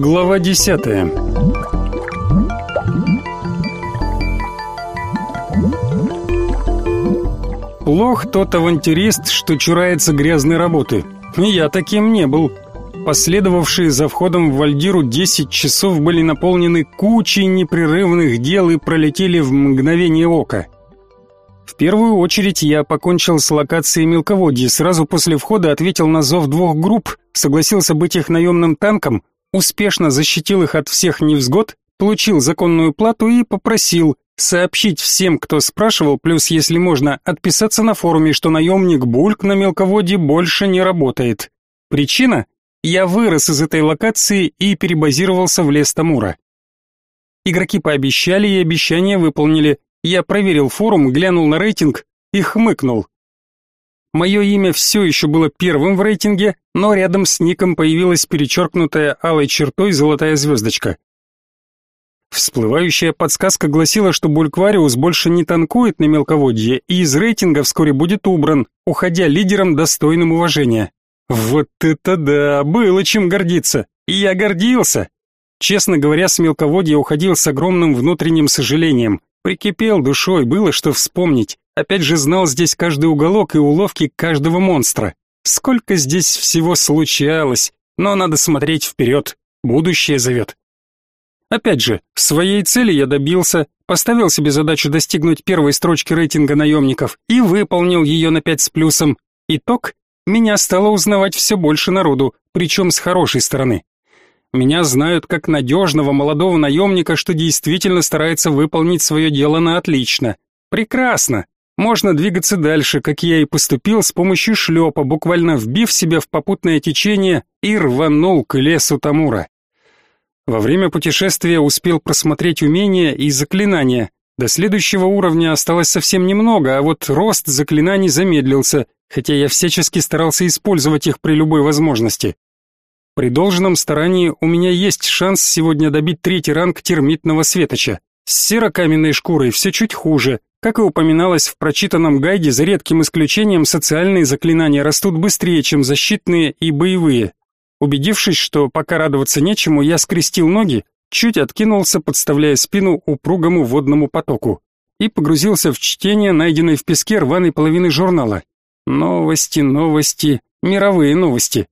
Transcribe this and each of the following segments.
Глава десятая Плох тот авантюрист, что чурается грязной работы. Я таким не был. Последовавшие за входом в Вальдиру 10 часов были наполнены кучей непрерывных дел и пролетели в мгновение ока. В первую очередь я покончил с локацией мелководья, сразу после входа ответил на зов двух групп, согласился быть их наемным танком, успешно защитил их от всех невзгод, получил законную плату и попросил сообщить всем, кто спрашивал, плюс, если можно, отписаться на форуме, что наемник Бульк на мелководье больше не работает. Причина? Я вырос из этой локации и перебазировался в лес Тамура. Игроки пообещали и обещание выполнили, я проверил форум, глянул на рейтинг и хмыкнул. Мое имя все еще было первым в рейтинге, но рядом с ником появилась перечеркнутая алой чертой золотая звездочка. Всплывающая подсказка гласила, что Бульквариус больше не танкует на мелководье и из рейтинга вскоре будет убран, уходя лидером достойным уважения. Вот это да, было чем гордиться. И я гордился. Честно говоря, с мелководья уходил с огромным внутренним сожалением. Прикипел душой, было что вспомнить. Опять же знал здесь каждый уголок и уловки каждого монстра. Сколько здесь всего случалось, но надо смотреть вперед. Будущее зовет. Опять же, своей цели я добился, поставил себе задачу достигнуть первой строчки рейтинга наемников и выполнил ее на пять с плюсом. Итог – меня стало узнавать все больше народу, причем с хорошей стороны. Меня знают как надежного молодого наемника, что действительно старается выполнить свое дело на отлично. Прекрасно. Можно двигаться дальше, как я и поступил, с помощью шлепа, буквально вбив себя в попутное течение и рванул к лесу Тамура. Во время путешествия успел просмотреть умения и заклинания. До следующего уровня осталось совсем немного, а вот рост заклинаний замедлился, хотя я всячески старался использовать их при любой возможности. При должном старании у меня есть шанс сегодня добить третий ранг термитного светоча. С серокаменной шкурой все чуть хуже. Как и упоминалось в прочитанном гайде, за редким исключением социальные заклинания растут быстрее, чем защитные и боевые. Убедившись, что пока радоваться нечему, я скрестил ноги, чуть откинулся, подставляя спину упругому водному потоку, и погрузился в чтение найденной в песке рваной половины журнала. Новости, новости, мировые новости.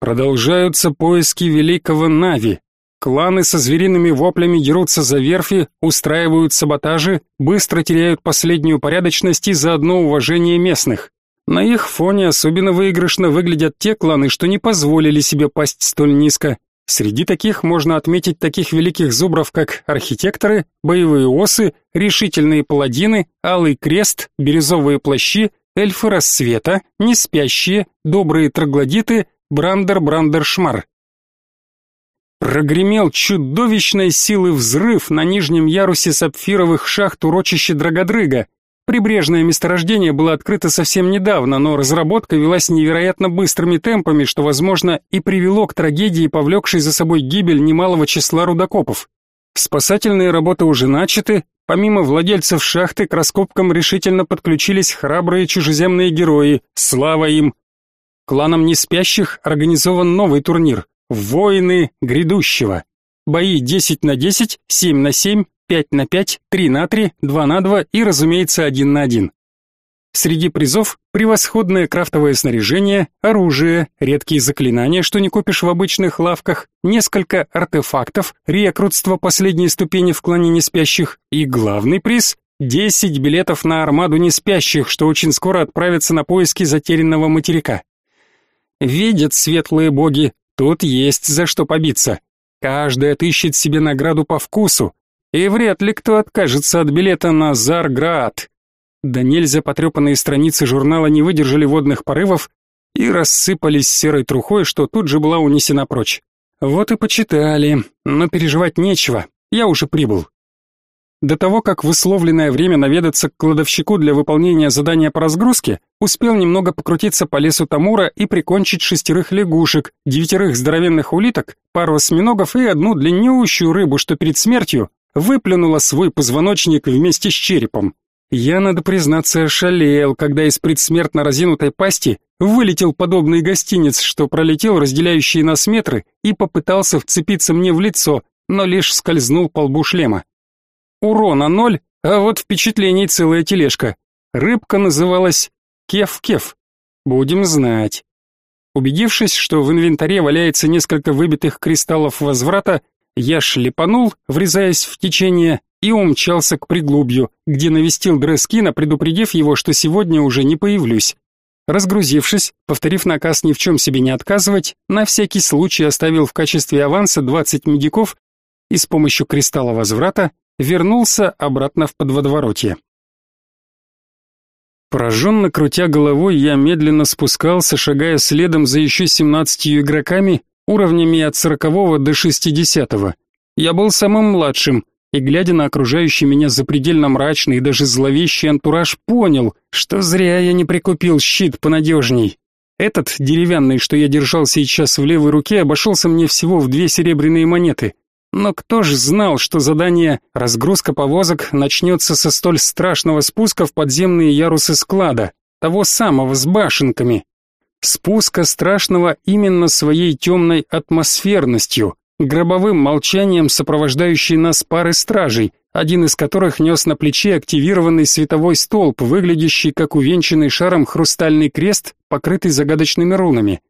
Продолжаются поиски великого Нави. Кланы со звериными воплями дерутся за верфи, устраивают саботажи, быстро теряют последнюю порядочность и заодно уважение местных. На их фоне особенно выигрышно выглядят те кланы, что не позволили себе пасть столь низко. Среди таких можно отметить таких великих зубров, как архитекторы, боевые осы, решительные паладины, алый крест, бирюзовые плащи, эльфы рассвета, неспящие, добрые троглодиты, Брандер-Брандер-Шмар. Прогремел чудовищной силы взрыв на нижнем ярусе сапфировых шахт урочища Драгодрыга. Прибрежное месторождение было открыто совсем недавно, но разработка велась невероятно быстрыми темпами, что, возможно, и привело к трагедии, повлекшей за собой гибель немалого числа рудокопов. Спасательные работы уже начаты, помимо владельцев шахты к раскопкам решительно подключились храбрые чужеземные герои, слава им, Кланом неспящих организован новый турнир «Воины грядущего». Бои 10 на 10, 7 на 7, 5 на 5, 3 на 3, 2 на 2 и, разумеется, 1 на 1. Среди призов превосходное крафтовое снаряжение, оружие, редкие заклинания, что не купишь в обычных лавках, несколько артефактов, рекрутство последней ступени в клане неспящих и главный приз 10 билетов на армаду неспящих, что очень скоро отправятся на поиски затерянного материка. Видят светлые боги, тут есть за что побиться. Каждый отыщет себе награду по вкусу, и вряд ли кто откажется от билета на Зарград. Да нельзя потрепанные страницы журнала не выдержали водных порывов и рассыпались серой трухой, что тут же была унесена прочь. Вот и почитали, но переживать нечего, я уже прибыл. До того, как в условленное время наведаться к кладовщику для выполнения задания по разгрузке, успел немного покрутиться по лесу Тамура и прикончить шестерых лягушек, девятерых здоровенных улиток, пару осьминогов и одну длиннющую рыбу, что перед смертью выплюнула свой позвоночник вместе с черепом. Я, надо признаться, ошалел, когда из предсмертно разинутой пасти вылетел подобный гостиниц, что пролетел разделяющие нас метры и попытался вцепиться мне в лицо, но лишь скользнул по лбу шлема. Урона ноль, а вот впечатлений целая тележка. Рыбка называлась Кеф-Кеф. Будем знать. Убедившись, что в инвентаре валяется несколько выбитых кристаллов возврата, я шлепанул, врезаясь в течение, и умчался к приглубью, где навестил Дрескина, предупредив его, что сегодня уже не появлюсь. Разгрузившись, повторив наказ ни в чем себе не отказывать, на всякий случай оставил в качестве аванса 20 медиков и с помощью кристалла возврата вернулся обратно в подводворотье. Пораженно крутя головой, я медленно спускался, шагая следом за еще семнадцатью игроками, уровнями от сорокового до шестидесятого. Я был самым младшим, и, глядя на окружающий меня запредельно мрачный и даже зловещий антураж, понял, что зря я не прикупил щит понадежней. Этот, деревянный, что я держал сейчас в левой руке, обошелся мне всего в две серебряные монеты. Но кто ж знал, что задание «разгрузка повозок» начнется со столь страшного спуска в подземные ярусы склада, того самого с башенками. Спуска страшного именно своей темной атмосферностью, гробовым молчанием сопровождающей нас пары стражей, один из которых нес на плече активированный световой столб, выглядящий как увенчанный шаром хрустальный крест, покрытый загадочными рунами.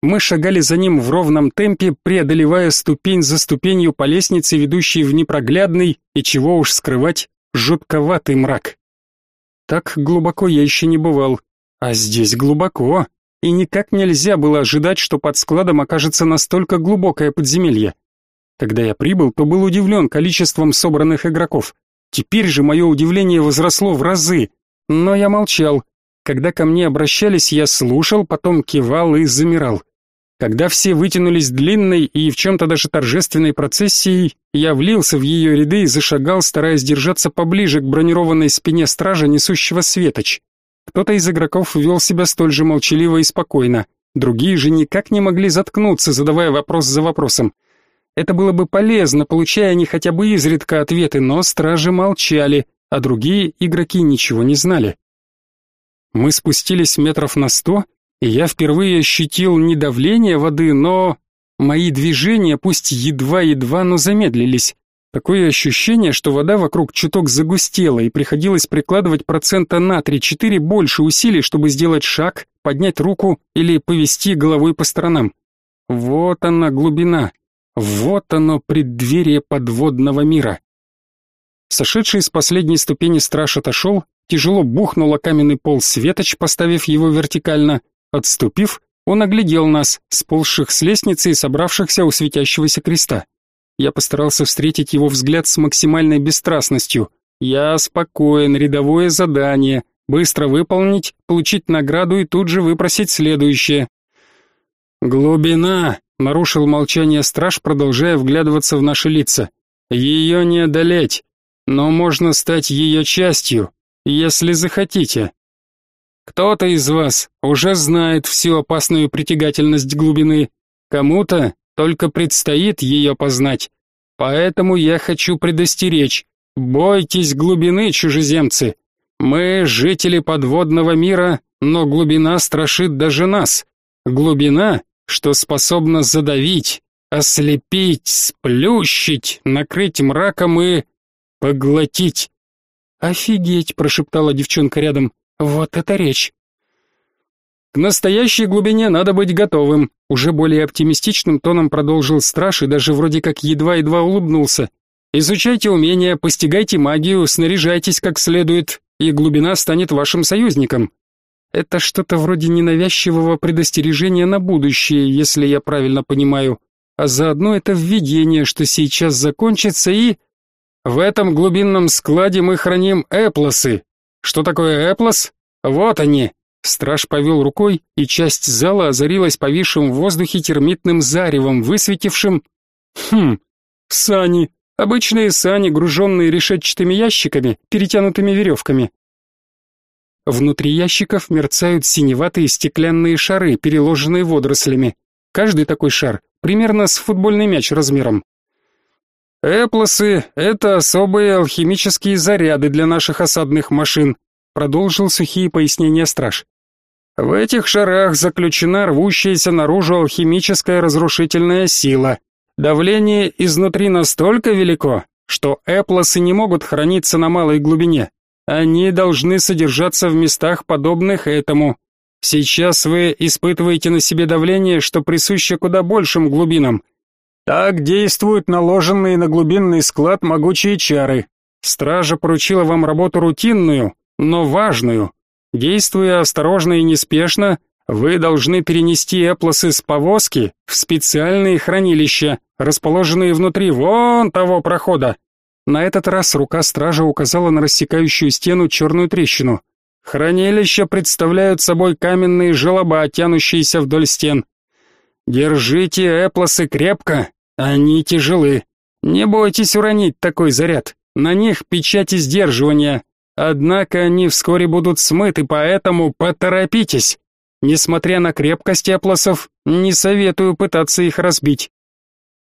Мы шагали за ним в ровном темпе, преодолевая ступень за ступенью по лестнице, ведущей в непроглядный и чего уж скрывать, жутковатый мрак. Так глубоко я еще не бывал, а здесь глубоко, и никак нельзя было ожидать, что под складом окажется настолько глубокое подземелье. Когда я прибыл, то был удивлен количеством собранных игроков. Теперь же мое удивление возросло в разы, но я молчал. Когда ко мне обращались, я слушал, потом кивал и замирал. Когда все вытянулись длинной и в чем-то даже торжественной процессией, я влился в ее ряды и зашагал, стараясь держаться поближе к бронированной спине стража, несущего светоч. Кто-то из игроков вел себя столь же молчаливо и спокойно, другие же никак не могли заткнуться, задавая вопрос за вопросом. Это было бы полезно, получая они хотя бы изредка ответы, но стражи молчали, а другие игроки ничего не знали. Мы спустились метров на сто, и я впервые ощутил не давление воды, но... Мои движения, пусть едва-едва, но замедлились. Такое ощущение, что вода вокруг чуток загустела, и приходилось прикладывать процента на 3-4 больше усилий, чтобы сделать шаг, поднять руку или повести головой по сторонам. Вот она глубина. Вот оно преддверие подводного мира. Сошедший с последней ступени страж отошел, тяжело бухнул о каменный пол светоч, поставив его вертикально, Отступив, он оглядел нас, сползших с лестницы и собравшихся у светящегося креста. Я постарался встретить его взгляд с максимальной бесстрастностью. Я спокоен, рядовое задание, быстро выполнить, получить награду и тут же выпросить следующее. Глубина, нарушил молчание страж, продолжая вглядываться в наши лица. Ее не одолеть, но можно стать ее частью, если захотите. Кто-то из вас уже знает всю опасную притягательность глубины, кому-то только предстоит ее познать. Поэтому я хочу предостеречь: бойтесь глубины, чужеземцы. Мы жители подводного мира, но глубина страшит даже нас. Глубина, что способна задавить, ослепить, сплющить, накрыть мраком и поглотить. Офигеть, прошептала девчонка рядом. Вот это речь. К настоящей глубине надо быть готовым, уже более оптимистичным тоном продолжил страж и даже вроде как едва-едва улыбнулся. Изучайте умения, постигайте магию, снаряжайтесь как следует, и глубина станет вашим союзником. Это что-то вроде ненавязчивого предостережения на будущее, если я правильно понимаю. А заодно это введение, что сейчас закончится и... В этом глубинном складе мы храним эплосы, что такое Эплос? Вот они. Страж повел рукой, и часть зала озарилась повисшим в воздухе термитным заревом, высветившим... Хм, сани. Обычные сани, груженные решетчатыми ящиками, перетянутыми веревками. Внутри ящиков мерцают синеватые стеклянные шары, переложенные водорослями. Каждый такой шар примерно с футбольный мяч размером. Эплосы — это особые алхимические заряды для наших осадных машин, продолжил сухие пояснения страж. В этих шарах заключена рвущаяся наружу алхимическая разрушительная сила. Давление изнутри настолько велико, что эплосы не могут храниться на малой глубине. Они должны содержаться в местах, подобных этому. Сейчас вы испытываете на себе давление, что присуще куда большим глубинам. Так действуют наложенные на глубинный склад могучие чары. Стража поручила вам работу рутинную, но важную. Действуя осторожно и неспешно, вы должны перенести эплосы с повозки в специальные хранилища, расположенные внутри вон того прохода. На этот раз рука стража указала на рассекающую стену черную трещину. Хранилища представляют собой каменные желоба, тянущиеся вдоль стен. Держите эплосы крепко, они тяжелы. Не бойтесь уронить такой заряд. На них печати сдерживания. Однако они вскоре будут смыты, поэтому поторопитесь. Несмотря на крепкость эплосов, не советую пытаться их разбить.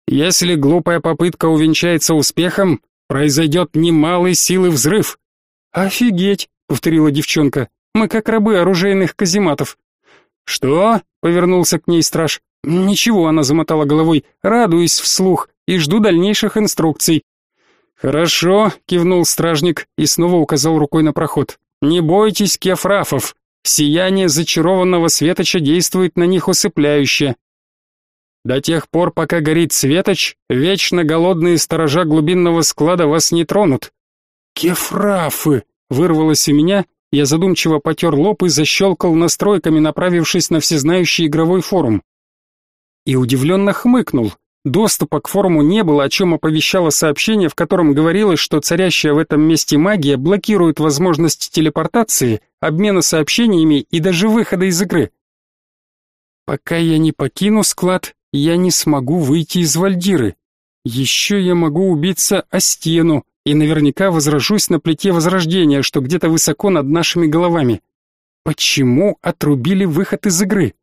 Если глупая попытка увенчается успехом, произойдет немалый силы взрыв. Офигеть, повторила девчонка. Мы как рабы оружейных казематов. Что? повернулся к ней страж. Ничего, она замотала головой. Радуюсь вслух и жду дальнейших инструкций. Хорошо, кивнул стражник и снова указал рукой на проход. Не бойтесь кефрафов. Сияние зачарованного светоча действует на них усыпляюще. До тех пор, пока горит светоч, вечно голодные сторожа глубинного склада вас не тронут. Кефрафы! Вырвалось у меня, я задумчиво потер лоб и защелкал настройками, направившись на всезнающий игровой форум. И удивленно хмыкнул. Доступа к форуму не было, о чем оповещало сообщение, в котором говорилось, что царящая в этом месте магия блокирует возможность телепортации, обмена сообщениями и даже выхода из игры. Пока я не покину склад, я не смогу выйти из Вальдиры. Еще я могу убиться о стену и наверняка возражусь на плите возрождения, что где-то высоко над нашими головами. Почему отрубили выход из игры?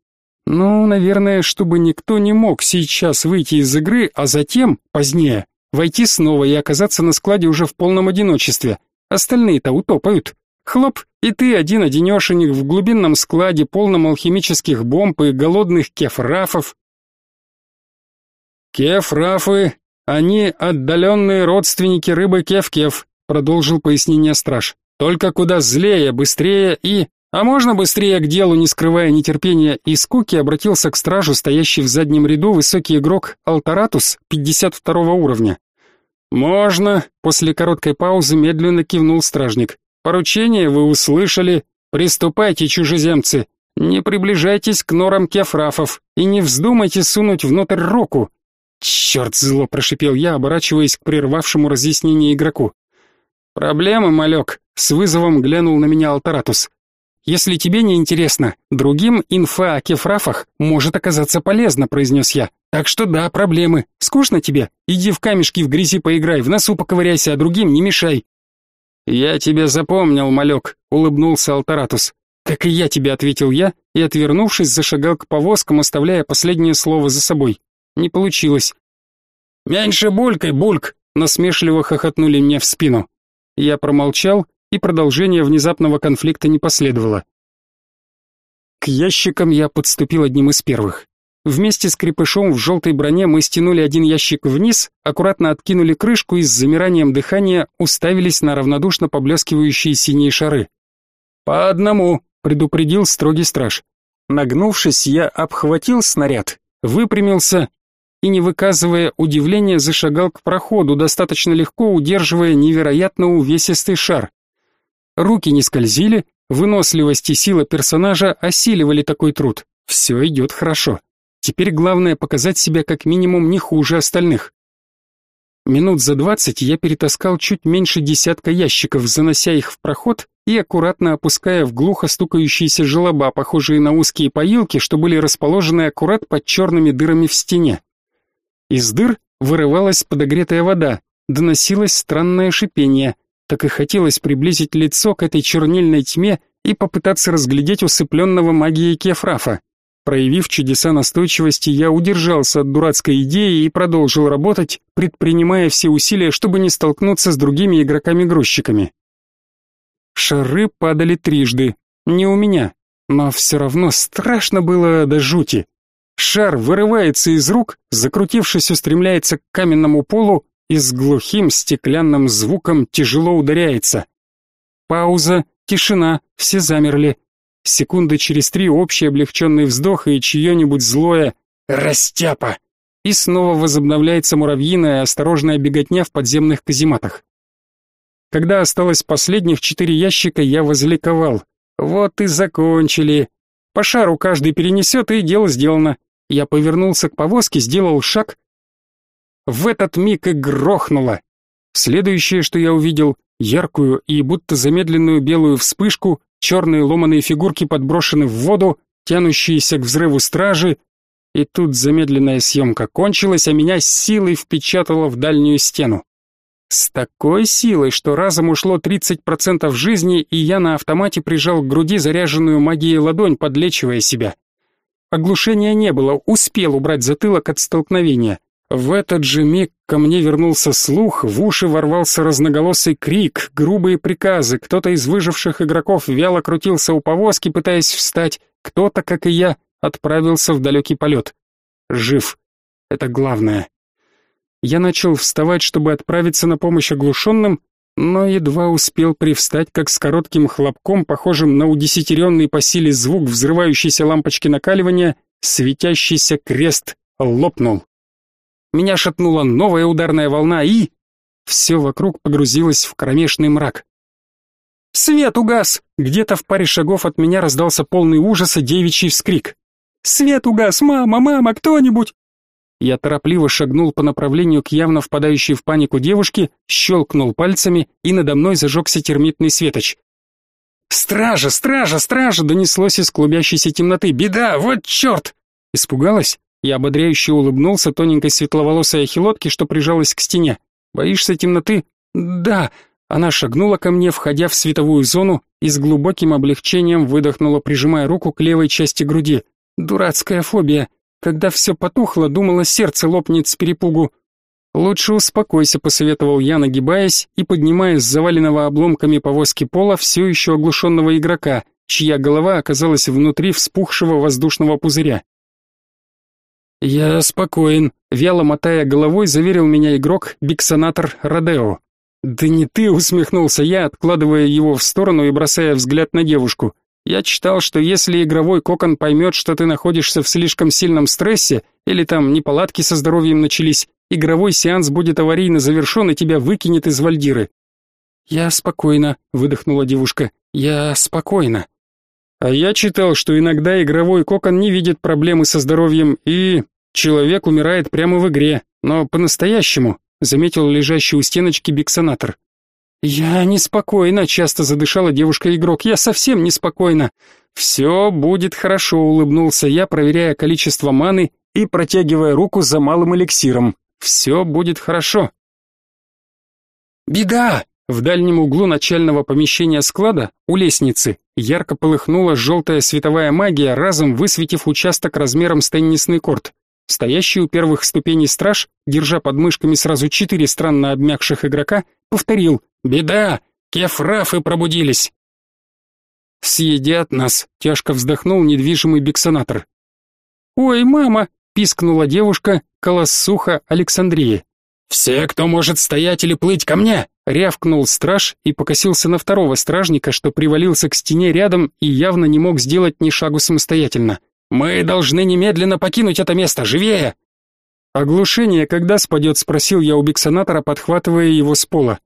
Ну, наверное, чтобы никто не мог сейчас выйти из игры, а затем, позднее, войти снова и оказаться на складе уже в полном одиночестве. Остальные-то утопают. Хлоп, и ты один-одинешенек в глубинном складе, полном алхимических бомб и голодных кефрафов. Кефрафы, они отдаленные родственники рыбы кеф-кеф, продолжил пояснение страж. Только куда злее, быстрее и а можно быстрее к делу, не скрывая нетерпения и скуки, обратился к стражу, стоящий в заднем ряду высокий игрок Алтаратус 52 уровня. Можно, после короткой паузы медленно кивнул стражник. Поручение вы услышали. Приступайте, чужеземцы. Не приближайтесь к норам кефрафов и не вздумайте сунуть внутрь руку. Черт зло, прошипел я, оборачиваясь к прервавшему разъяснение игроку. Проблемы, малек, с вызовом глянул на меня Алтаратус. Если тебе не интересно, другим инфа о кефрафах может оказаться полезно, произнес я. Так что да, проблемы. Скучно тебе? Иди в камешки в грязи поиграй, в носу поковыряйся, а другим не мешай. Я тебя запомнил, малек, улыбнулся Алтаратус. Как и я тебе, ответил я и, отвернувшись, зашагал к повозкам, оставляя последнее слово за собой. Не получилось. Меньше булькай, бульк, насмешливо хохотнули мне в спину. Я промолчал и продолжение внезапного конфликта не последовало. К ящикам я подступил одним из первых. Вместе с крепышом в желтой броне мы стянули один ящик вниз, аккуратно откинули крышку и с замиранием дыхания уставились на равнодушно поблескивающие синие шары. «По одному», — предупредил строгий страж. Нагнувшись, я обхватил снаряд, выпрямился и, не выказывая удивления, зашагал к проходу, достаточно легко удерживая невероятно увесистый шар. Руки не скользили, выносливость и сила персонажа осиливали такой труд. Все идет хорошо. Теперь главное показать себя как минимум не хуже остальных. Минут за двадцать я перетаскал чуть меньше десятка ящиков, занося их в проход и аккуратно опуская в глухо стукающиеся желоба, похожие на узкие поилки, что были расположены аккурат под черными дырами в стене. Из дыр вырывалась подогретая вода, доносилось странное шипение — так и хотелось приблизить лицо к этой чернильной тьме и попытаться разглядеть усыпленного магией Кефрафа. Проявив чудеса настойчивости, я удержался от дурацкой идеи и продолжил работать, предпринимая все усилия, чтобы не столкнуться с другими игроками-грузчиками. Шары падали трижды, не у меня, но все равно страшно было до жути. Шар вырывается из рук, закрутившись, устремляется к каменному полу и с глухим стеклянным звуком тяжело ударяется. Пауза, тишина, все замерли. Секунды через три общий облегченный вздох и чье-нибудь злое «Растяпа!» И снова возобновляется муравьиная осторожная беготня в подземных казематах. Когда осталось последних четыре ящика, я возликовал. Вот и закончили. По шару каждый перенесет, и дело сделано. Я повернулся к повозке, сделал шаг. В этот миг и грохнуло. Следующее, что я увидел, яркую и будто замедленную белую вспышку, черные ломаные фигурки подброшены в воду, тянущиеся к взрыву стражи, и тут замедленная съемка кончилась, а меня силой впечатало в дальнюю стену. С такой силой, что разом ушло 30% жизни, и я на автомате прижал к груди заряженную магией ладонь, подлечивая себя. Оглушения не было, успел убрать затылок от столкновения. В этот же миг ко мне вернулся слух, в уши ворвался разноголосый крик, грубые приказы, кто-то из выживших игроков вяло крутился у повозки, пытаясь встать, кто-то, как и я, отправился в далекий полет. Жив. Это главное. Я начал вставать, чтобы отправиться на помощь оглушенным, но едва успел привстать, как с коротким хлопком, похожим на удесятеренный по силе звук взрывающейся лампочки накаливания, светящийся крест лопнул. Меня шатнула новая ударная волна и... Все вокруг погрузилось в кромешный мрак. «Свет угас!» Где-то в паре шагов от меня раздался полный ужаса девичий вскрик. «Свет угас! Мама, мама, кто-нибудь!» Я торопливо шагнул по направлению к явно впадающей в панику девушке, щелкнул пальцами, и надо мной зажегся термитный светоч. «Стража! Стража! Стража!» донеслось из клубящейся темноты. «Беда! Вот черт!» Испугалась? Я ободряюще улыбнулся тоненькой светловолосой ахилотке, что прижалась к стене. «Боишься темноты?» «Да!» Она шагнула ко мне, входя в световую зону, и с глубоким облегчением выдохнула, прижимая руку к левой части груди. «Дурацкая фобия!» Когда все потухло, думала, сердце лопнет с перепугу. «Лучше успокойся», — посоветовал я, нагибаясь и поднимая с заваленного обломками повозки пола все еще оглушенного игрока, чья голова оказалась внутри вспухшего воздушного пузыря. «Я спокоен», — вяло мотая головой, заверил меня игрок, биксонатор Родео. «Да не ты», — усмехнулся я, откладывая его в сторону и бросая взгляд на девушку. Я читал, что если игровой кокон поймет, что ты находишься в слишком сильном стрессе или там неполадки со здоровьем начались, игровой сеанс будет аварийно завершен и тебя выкинет из вальдиры. Я спокойно, выдохнула девушка. Я спокойно. А я читал, что иногда игровой кокон не видит проблемы со здоровьем и человек умирает прямо в игре, но по-настоящему, заметил лежащий у стеночки биксонатор. «Я неспокойна», — часто задышала девушка-игрок. «Я совсем неспокойна». «Все будет хорошо», — улыбнулся я, проверяя количество маны и протягивая руку за малым эликсиром. «Все будет хорошо». «Беда!» В дальнем углу начального помещения склада, у лестницы, ярко полыхнула желтая световая магия, разом высветив участок размером с теннисный корт. Стоящий у первых ступеней страж, держа под мышками сразу четыре странно обмякших игрока, повторил Беда! Кефрафы пробудились!» «Съедят нас!» — тяжко вздохнул недвижимый биксонатор. «Ой, мама!» — пискнула девушка, колоссуха Александрии. «Все, кто может стоять или плыть ко мне!» — рявкнул страж и покосился на второго стражника, что привалился к стене рядом и явно не мог сделать ни шагу самостоятельно. «Мы должны немедленно покинуть это место, живее!» «Оглушение когда спадет?» — спросил я у биксонатора, подхватывая его с пола.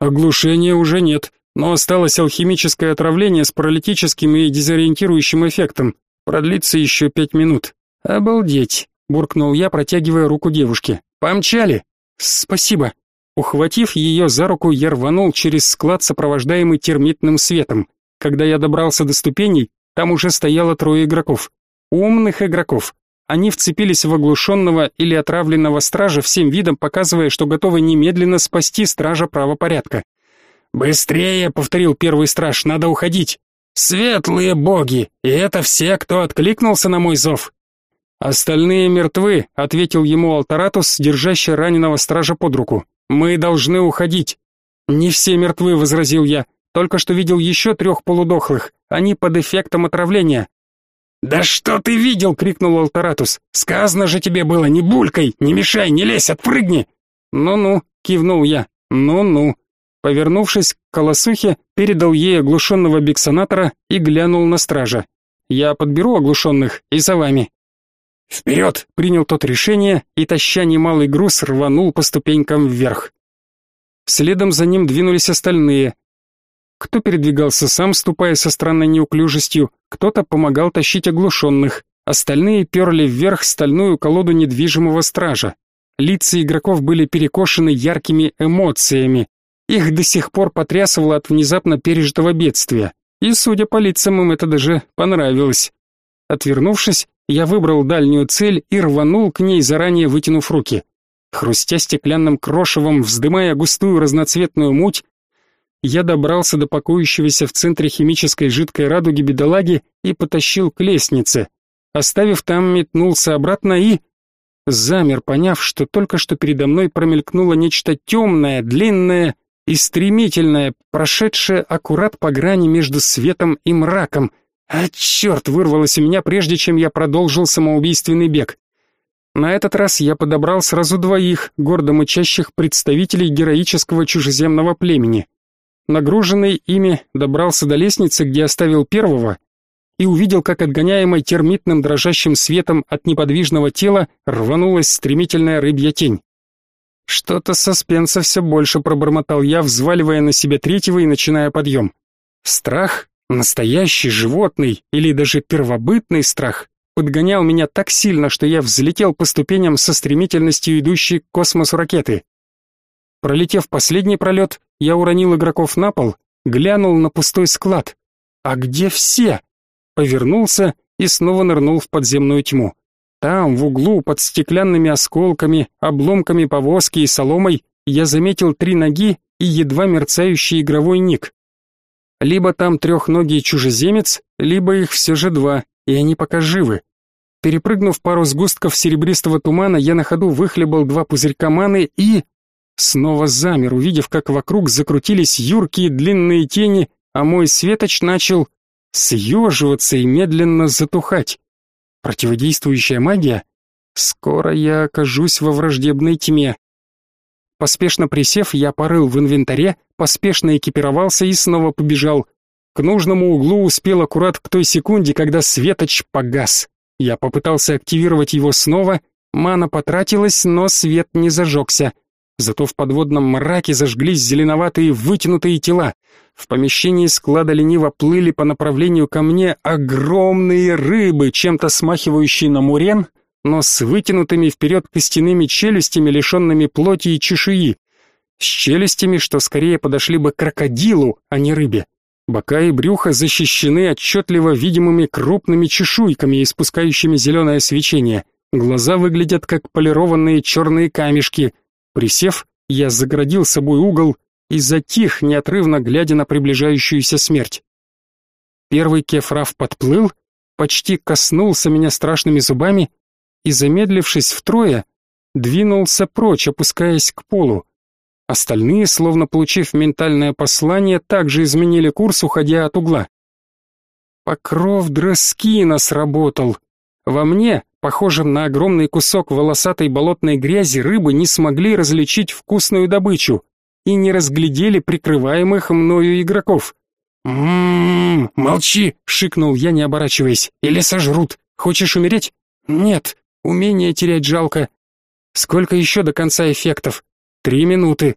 Оглушения уже нет, но осталось алхимическое отравление с паралитическим и дезориентирующим эффектом. Продлится еще пять минут. Обалдеть, буркнул я, протягивая руку девушке. Помчали. Спасибо. Ухватив ее за руку, я рванул через склад, сопровождаемый термитным светом. Когда я добрался до ступеней, там уже стояло трое игроков. Умных игроков. Они вцепились в оглушенного или отравленного стража всем видом, показывая, что готовы немедленно спасти стража правопорядка. «Быстрее!» — повторил первый страж, — «надо уходить!» Светлые боги, и это все, кто откликнулся на мой зов. Остальные мертвы, ответил ему Алтаратус, держащий раненого стража под руку. Мы должны уходить. Не все мертвы, возразил я. Только что видел еще трех полудохлых. Они под эффектом отравления. Да что ты видел, крикнул Алтаратус. Сказано же тебе было, не булькай, не мешай, не лезь, отпрыгни. Ну-ну, кивнул я. Ну-ну. Повернувшись к колосухе, передал ей оглушенного биксонатора и глянул на стража. «Я подберу оглушенных и за вами». «Вперед!» — принял тот решение и, таща немалый груз, рванул по ступенькам вверх. Следом за ним двинулись остальные. Кто передвигался сам, ступая со странной неуклюжестью, кто-то помогал тащить оглушенных, остальные перли вверх стальную колоду недвижимого стража. Лица игроков были перекошены яркими эмоциями, их до сих пор потрясывало от внезапно пережитого бедствия, и, судя по лицам, им это даже понравилось. Отвернувшись, я выбрал дальнюю цель и рванул к ней, заранее вытянув руки. Хрустя стеклянным крошевом, вздымая густую разноцветную муть, я добрался до покоящегося в центре химической жидкой радуги бедолаги и потащил к лестнице. Оставив там, метнулся обратно и... Замер, поняв, что только что передо мной промелькнуло нечто темное, длинное и стремительная, прошедшая аккурат по грани между светом и мраком. А черт, вырвалось у меня, прежде чем я продолжил самоубийственный бег. На этот раз я подобрал сразу двоих, гордо мычащих представителей героического чужеземного племени. Нагруженный ими добрался до лестницы, где оставил первого, и увидел, как отгоняемой термитным дрожащим светом от неподвижного тела рванулась стремительная рыбья тень. Что-то соспенса все больше пробормотал я, взваливая на себя третьего и начиная подъем. Страх, настоящий, животный или даже первобытный страх, подгонял меня так сильно, что я взлетел по ступеням со стремительностью идущей к космосу ракеты. Пролетев последний пролет, я уронил игроков на пол, глянул на пустой склад. А где все? Повернулся и снова нырнул в подземную тьму. Там, в углу, под стеклянными осколками, обломками повозки и соломой, я заметил три ноги и едва мерцающий игровой ник. Либо там трехногий чужеземец, либо их все же два, и они пока живы. Перепрыгнув пару сгустков серебристого тумана, я на ходу выхлебал два пузырька маны и... Снова замер, увидев, как вокруг закрутились юркие длинные тени, а мой светоч начал съеживаться и медленно затухать. Противодействующая магия? Скоро я окажусь во враждебной тьме. Поспешно присев, я порыл в инвентаре, поспешно экипировался и снова побежал. К нужному углу успел аккурат к той секунде, когда светоч погас. Я попытался активировать его снова, мана потратилась, но свет не зажегся. Зато в подводном мраке зажглись зеленоватые вытянутые тела. В помещении склада лениво плыли по направлению ко мне огромные рыбы, чем-то смахивающие на мурен, но с вытянутыми вперед костяными челюстями, лишенными плоти и чешуи. С челюстями, что скорее подошли бы крокодилу, а не рыбе. Бока и брюхо защищены отчетливо видимыми крупными чешуйками, испускающими зеленое свечение. Глаза выглядят как полированные черные камешки. Присев, я заградил собой угол и затих, неотрывно глядя на приближающуюся смерть. Первый кефраф подплыл, почти коснулся меня страшными зубами и, замедлившись втрое, двинулся прочь, опускаясь к полу. Остальные, словно получив ментальное послание, также изменили курс, уходя от угла. Покров Дрескина сработал. Во мне, похожем на огромный кусок волосатой болотной грязи, рыбы не смогли различить вкусную добычу и не разглядели прикрываемых мною игроков. «М-м-м, молчи!» — шикнул я, не оборачиваясь. «Или сожрут. Хочешь умереть?» «Нет, умение терять жалко. Сколько еще до конца эффектов?» «Три минуты».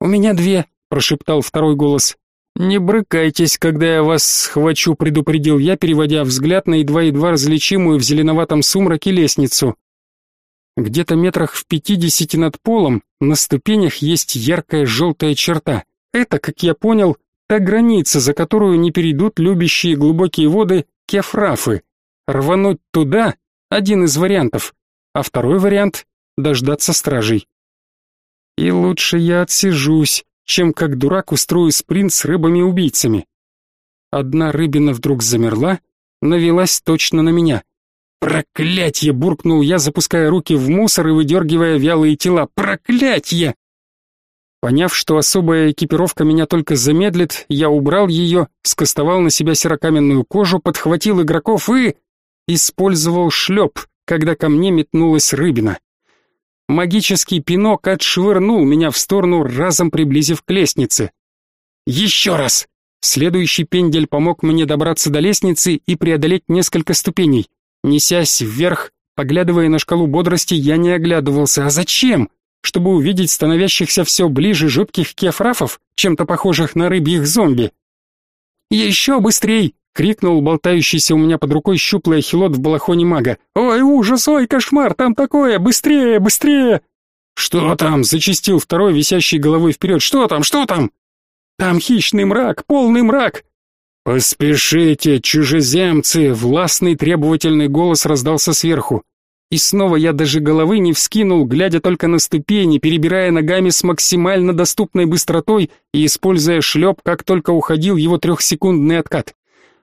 «У меня две», — прошептал второй голос. «Не брыкайтесь, когда я вас схвачу», — предупредил я, переводя взгляд на едва-едва различимую в зеленоватом сумраке лестницу. Где-то метрах в пятидесяти над полом на ступенях есть яркая желтая черта. Это, как я понял, та граница, за которую не перейдут любящие глубокие воды кефрафы. Рвануть туда — один из вариантов, а второй вариант — дождаться стражей. И лучше я отсижусь, чем как дурак устрою спринт с рыбами-убийцами. одна рыбина вдруг замерла, навелась точно на меня. «Проклятье!» — буркнул я, запуская руки в мусор и выдергивая вялые тела. «Проклятье!» Поняв, что особая экипировка меня только замедлит, я убрал ее, скостовал на себя серокаменную кожу, подхватил игроков и... использовал шлеп, когда ко мне метнулась рыбина. Магический пинок отшвырнул меня в сторону, разом приблизив к лестнице. «Еще раз!» Следующий пендель помог мне добраться до лестницы и преодолеть несколько ступеней. Несясь вверх, поглядывая на шкалу бодрости, я не оглядывался. А зачем? Чтобы увидеть становящихся все ближе жутких кефрафов, чем-то похожих на рыбьих зомби. «Еще быстрей!» — крикнул болтающийся у меня под рукой щуплый ахилот в балахоне мага. «Ой, ужас, ой, кошмар, там такое! Быстрее, быстрее!» «Что там?» — зачистил второй, висящий головой вперед. «Что там, что там?» «Там хищный мрак, полный мрак! «Поспешите, чужеземцы!» — властный требовательный голос раздался сверху. И снова я даже головы не вскинул, глядя только на ступени, перебирая ногами с максимально доступной быстротой и используя шлеп, как только уходил его трехсекундный откат.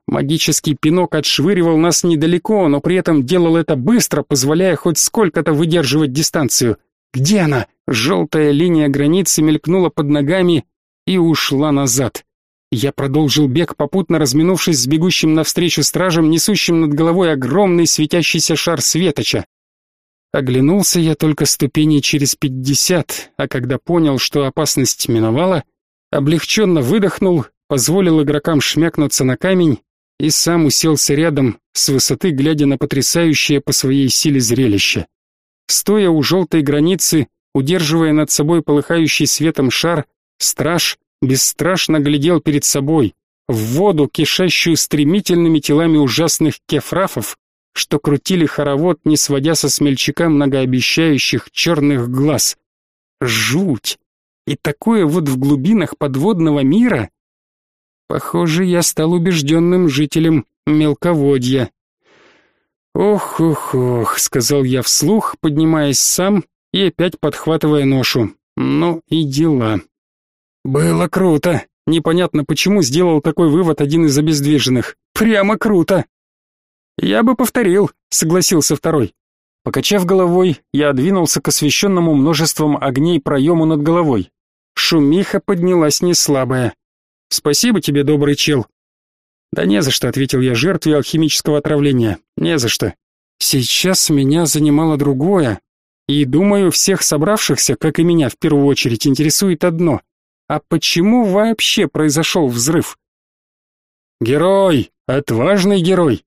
Магический пинок отшвыривал нас недалеко, но при этом делал это быстро, позволяя хоть сколько-то выдерживать дистанцию. Где она? Желтая линия границы мелькнула под ногами и ушла назад. Я продолжил бег, попутно разминувшись с бегущим навстречу стражем, несущим над головой огромный светящийся шар светоча. Оглянулся я только ступеней через пятьдесят, а когда понял, что опасность миновала, облегченно выдохнул, позволил игрокам шмякнуться на камень и сам уселся рядом, с высоты глядя на потрясающее по своей силе зрелище. Стоя у желтой границы, удерживая над собой полыхающий светом шар, страж бесстрашно глядел перед собой, в воду, кишащую стремительными телами ужасных кефрафов, что крутили хоровод, не сводя со смельчака многообещающих черных глаз. Жуть! И такое вот в глубинах подводного мира? Похоже, я стал убежденным жителем мелководья. «Ох-ох-ох», — сказал я вслух, поднимаясь сам и опять подхватывая ношу. «Ну и дела». Было круто. Непонятно, почему сделал такой вывод один из обездвиженных. Прямо круто. Я бы повторил, согласился второй. Покачав головой, я двинулся к освещенному множеством огней проему над головой. Шумиха поднялась неслабая. Спасибо тебе, добрый чел. Да не за что, ответил я жертве алхимического отравления. Не за что. Сейчас меня занимало другое, и думаю, всех собравшихся, как и меня в первую очередь, интересует одно: а почему вообще произошел взрыв? Герой, отважный герой.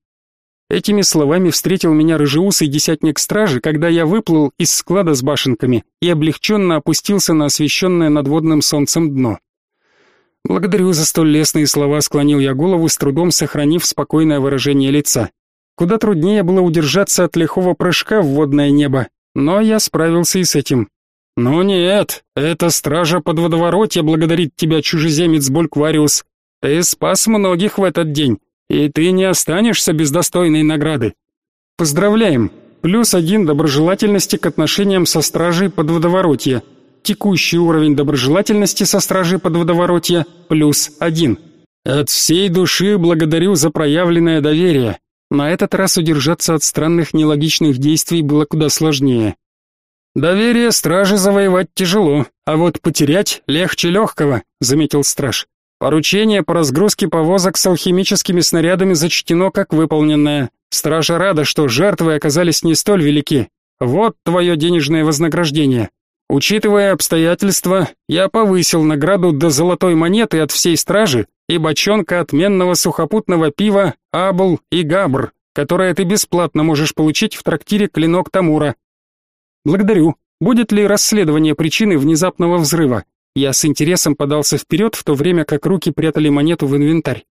Этими словами встретил меня рыжеусый десятник стражи, когда я выплыл из склада с башенками и облегченно опустился на освещенное надводным солнцем дно. Благодарю за столь лестные слова, склонил я голову, с трудом сохранив спокойное выражение лица. Куда труднее было удержаться от лихого прыжка в водное небо, но я справился и с этим. «Ну нет, это стража под водоворотье благодарит тебя, чужеземец Больквариус. Ты спас многих в этот день, и ты не останешься без достойной награды. Поздравляем, плюс один доброжелательности к отношениям со стражей под водоворотье. Текущий уровень доброжелательности со стражей под водоворотье плюс один. От всей души благодарю за проявленное доверие. На этот раз удержаться от странных нелогичных действий было куда сложнее. Доверие стражи завоевать тяжело, а вот потерять легче легкого», — заметил страж. Поручение по разгрузке повозок с алхимическими снарядами зачтено как выполненное. Стража рада, что жертвы оказались не столь велики. Вот твое денежное вознаграждение. Учитывая обстоятельства, я повысил награду до золотой монеты от всей стражи и бочонка отменного сухопутного пива Абл и Габр, которое ты бесплатно можешь получить в трактире Клинок Тамура. Благодарю. Будет ли расследование причины внезапного взрыва? Я с интересом подался вперед, в то время как руки прятали монету в инвентарь.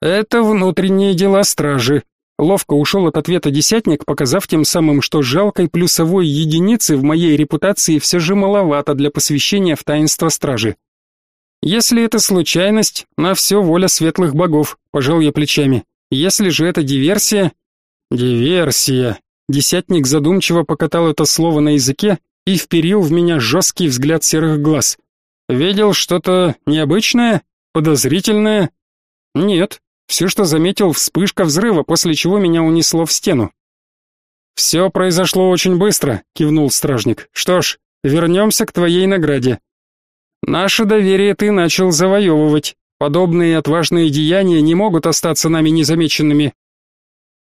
Это внутренние дела стражи. Ловко ушел от ответа десятник, показав тем самым, что жалкой плюсовой единицы в моей репутации все же маловато для посвящения в таинство стражи. Если это случайность, на все воля светлых богов, пожал я плечами. Если же это диверсия... Диверсия. Десятник задумчиво покатал это слово на языке и вперил в меня жесткий взгляд серых глаз. Видел что-то необычное, подозрительное? Нет, Все, что заметил, вспышка взрыва, после чего меня унесло в стену. «Все произошло очень быстро», — кивнул стражник. «Что ж, вернемся к твоей награде. Наше доверие ты начал завоевывать. Подобные отважные деяния не могут остаться нами незамеченными».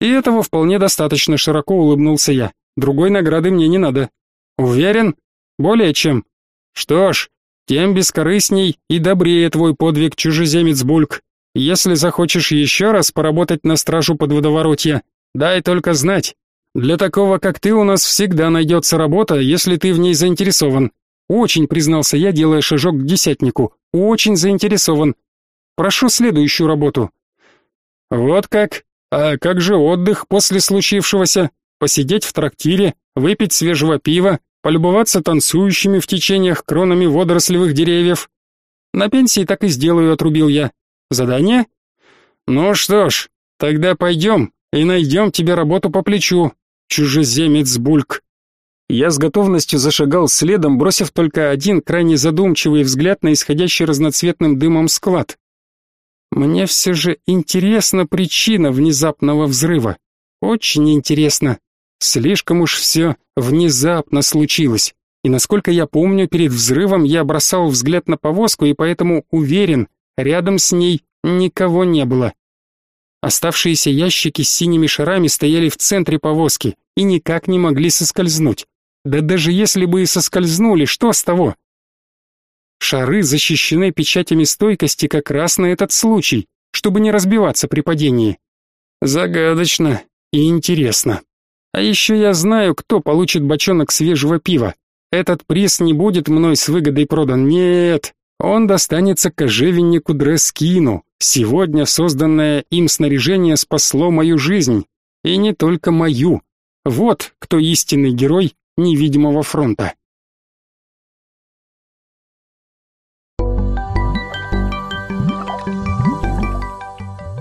И этого вполне достаточно, широко улыбнулся я. Другой награды мне не надо. Уверен? Более чем. Что ж, тем бескорыстней и добрее твой подвиг, чужеземец Бульк. Если захочешь еще раз поработать на стражу под водоворотья, дай только знать. Для такого, как ты, у нас всегда найдется работа, если ты в ней заинтересован. Очень, признался я, делая шажок к десятнику. Очень заинтересован. Прошу следующую работу. Вот как? А как же отдых после случившегося? Посидеть в трактире, выпить свежего пива, полюбоваться танцующими в течениях кронами водорослевых деревьев. На пенсии так и сделаю, отрубил я. Задание? Ну что ж, тогда пойдем и найдем тебе работу по плечу, чужеземец Бульк. Я с готовностью зашагал следом, бросив только один крайне задумчивый взгляд на исходящий разноцветным дымом склад. Мне все же интересна причина внезапного взрыва. Очень интересно. Слишком уж все внезапно случилось. И насколько я помню, перед взрывом я бросал взгляд на повозку и поэтому уверен, рядом с ней никого не было. Оставшиеся ящики с синими шарами стояли в центре повозки и никак не могли соскользнуть. Да даже если бы и соскользнули, что с того? Шары защищены печатями стойкости как раз на этот случай, чтобы не разбиваться при падении. Загадочно и интересно. А еще я знаю, кто получит бочонок свежего пива. Этот приз не будет мной с выгодой продан, нет. Он достанется кожевеннику Дрескину. Сегодня созданное им снаряжение спасло мою жизнь. И не только мою. Вот кто истинный герой невидимого фронта.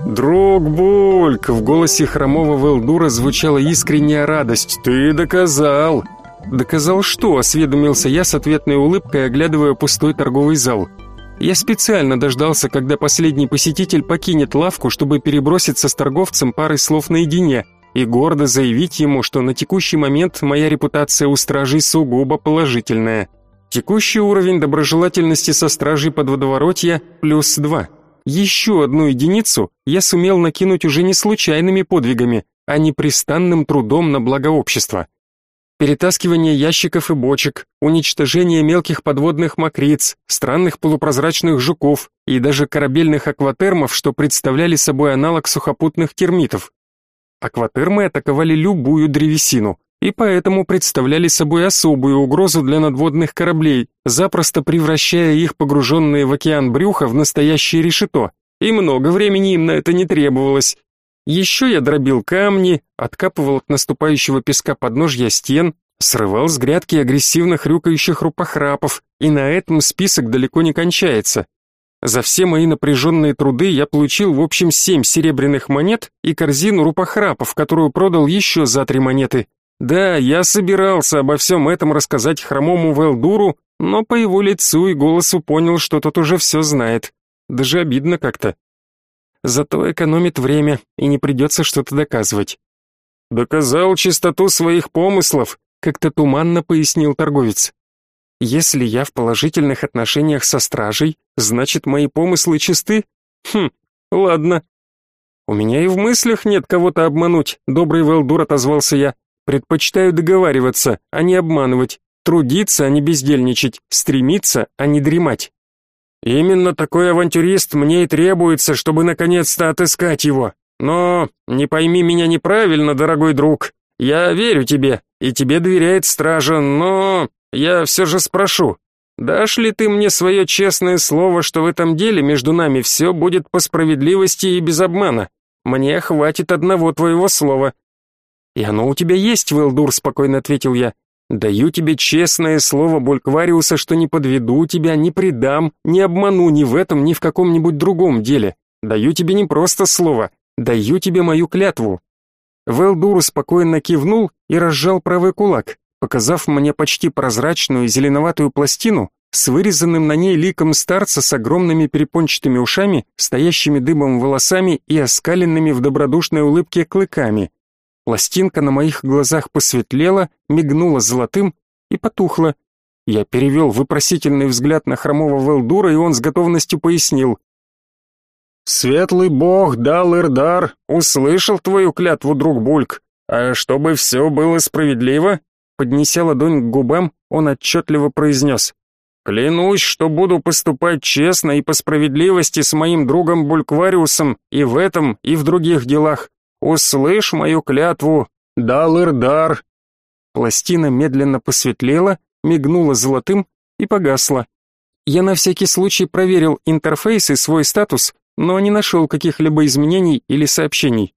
«Друг Бульк!» — в голосе хромого Велдура звучала искренняя радость. «Ты доказал!» «Доказал что?» — осведомился я с ответной улыбкой, оглядывая пустой торговый зал. Я специально дождался, когда последний посетитель покинет лавку, чтобы переброситься с торговцем парой слов наедине и гордо заявить ему, что на текущий момент моя репутация у стражей сугубо положительная. Текущий уровень доброжелательности со стражей под водоворотья плюс два. Еще одну единицу я сумел накинуть уже не случайными подвигами, а непрестанным трудом на благо общества перетаскивание ящиков и бочек, уничтожение мелких подводных мокриц, странных полупрозрачных жуков и даже корабельных акватермов, что представляли собой аналог сухопутных термитов. Акватермы атаковали любую древесину и поэтому представляли собой особую угрозу для надводных кораблей, запросто превращая их погруженные в океан брюха в настоящее решето. И много времени им на это не требовалось, еще я дробил камни, откапывал от наступающего песка подножья стен, срывал с грядки агрессивно хрюкающих рупохрапов, и на этом список далеко не кончается. За все мои напряженные труды я получил в общем семь серебряных монет и корзину рупохрапов, которую продал еще за три монеты. Да, я собирался обо всем этом рассказать хромому Велдуру, но по его лицу и голосу понял, что тот уже все знает. Даже обидно как-то. Зато экономит время и не придется что-то доказывать. Доказал чистоту своих помыслов, как-то туманно пояснил торговец. Если я в положительных отношениях со стражей, значит, мои помыслы чисты? Хм, ладно. У меня и в мыслях нет кого-то обмануть, добрый Велдур отозвался я. Предпочитаю договариваться, а не обманывать, трудиться, а не бездельничать, стремиться, а не дремать. Именно такой авантюрист мне и требуется, чтобы наконец-то отыскать его. Но не пойми меня неправильно, дорогой друг. Я верю тебе, и тебе доверяет стража, но я все же спрошу, дашь ли ты мне свое честное слово, что в этом деле между нами все будет по справедливости и без обмана? Мне хватит одного твоего слова. И оно у тебя есть, Велдур, спокойно ответил я. Даю тебе честное слово Больквариуса, что не подведу тебя, не предам, не обману ни в этом, ни в каком-нибудь другом деле. Даю тебе не просто слово, даю тебе мою клятву. Велдур спокойно кивнул и разжал правый кулак, показав мне почти прозрачную зеленоватую пластину, с вырезанным на ней ликом старца с огромными перепончатыми ушами, стоящими дыбом волосами и оскаленными в добродушной улыбке клыками. Пластинка на моих глазах посветлела, мигнула золотым и потухла. Я перевел вопросительный взгляд на хромого Велдура, и он с готовностью пояснил. «Светлый бог дал Ирдар, услышал твою клятву, друг Бульк, а чтобы все было справедливо, поднеся ладонь к губам, он отчетливо произнес. «Клянусь, что буду поступать честно и по справедливости с моим другом Бульквариусом и в этом, и в других делах. Услышь мою клятву, Далырдар!» Пластина медленно посветлела, мигнула золотым и погасла. Я на всякий случай проверил интерфейс и свой статус, но не нашел каких-либо изменений или сообщений.